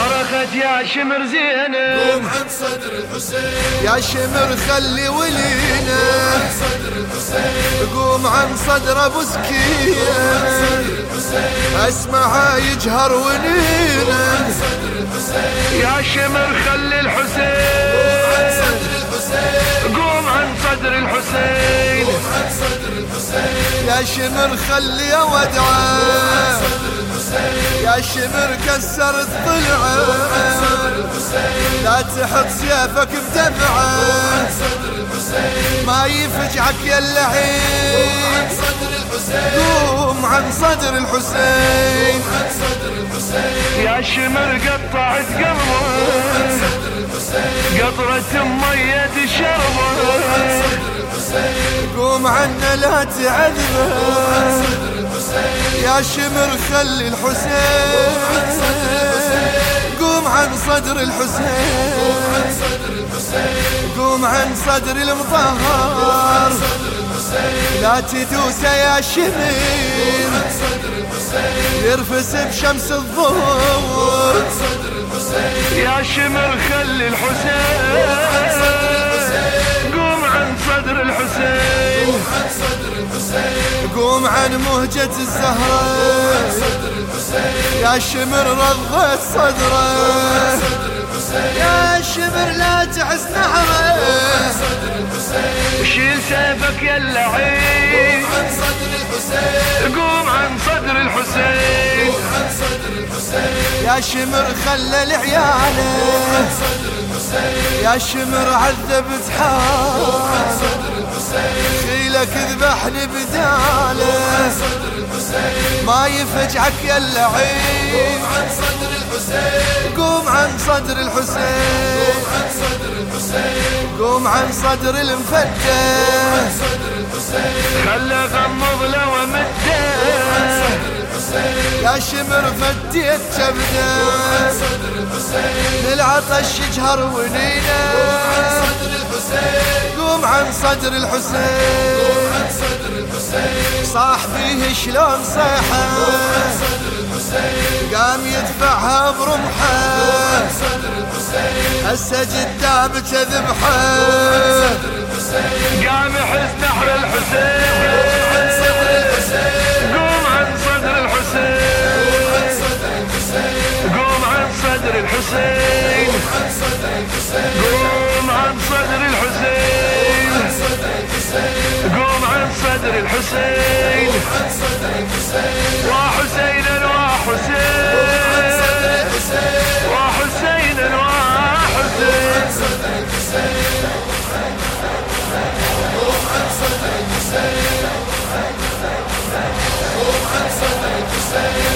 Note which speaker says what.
Speaker 1: ولد يا شمر زينب.
Speaker 2: قوم عن صدر الحسين.
Speaker 3: يا شمر خلي ولينا.
Speaker 2: صدر الحسين.
Speaker 3: قوم عن صدر أبو سكينة. اسمعها يجهر
Speaker 2: الحسين.
Speaker 1: يا شمر خلي
Speaker 2: عن
Speaker 1: الحسين
Speaker 2: صدر الحسين.
Speaker 1: قوم عن صدر الحسين.
Speaker 2: عن صدر الحسين.
Speaker 3: يا شمر خلي
Speaker 2: ودعة.
Speaker 3: يا شمر كسر الضلع لا تحط سيفك
Speaker 2: بدمعة.
Speaker 3: ما يفجعك يا اللعين. قوم عن صدر الحسين.
Speaker 1: يا شمر قطعت قلبه قطرة مية شربه
Speaker 3: قوم عنا لا تعذبه. يا شمر خلي الحسين. قوم عن صدر الحسين. قوم عن صدر المطهر لا تدوس يا
Speaker 2: الحسين
Speaker 3: يرفس بشمس
Speaker 2: الحسين
Speaker 1: يا شمر خلي الحسين. صدر الحسين.
Speaker 2: عن صدر الحسين
Speaker 3: قوم عن مهجة الزهرة.
Speaker 2: صدر الحسين
Speaker 3: يا شمر رضت
Speaker 2: صدرة.
Speaker 3: يا شمر لا تعس نحره
Speaker 1: شيل سيفك يا اللعين؟
Speaker 2: عن صدر الحسين
Speaker 1: قوم عن صدر الحسين.
Speaker 3: يا شمر خلى
Speaker 2: الحسين
Speaker 3: يا شمر عذبت
Speaker 2: صدر الحسين
Speaker 3: خيلك ذبحني بداله ما يفجعك يا اللعين.
Speaker 2: عن صدر الحسين.
Speaker 3: قوم عن صدر الحسين.
Speaker 2: عن صدر الحسين.
Speaker 3: قوم عن صدر
Speaker 2: الحسين.
Speaker 1: خلى غمض له ومده
Speaker 3: شمر فديت كبده للعطش يجهر
Speaker 2: الحسين
Speaker 3: قوم عن صدر الحسين.
Speaker 2: عن صدر الحسين
Speaker 3: صاحبيه شلون صيحه. قام يدفعها برمحه. هسه قدامك ذبحه.
Speaker 2: صدر الحسين
Speaker 1: قام يحس نحر الحسين.
Speaker 2: الحسين.
Speaker 1: قوم عن صدر الحسين. قوم عن صدر الحسين.
Speaker 2: وحسين وحسين Say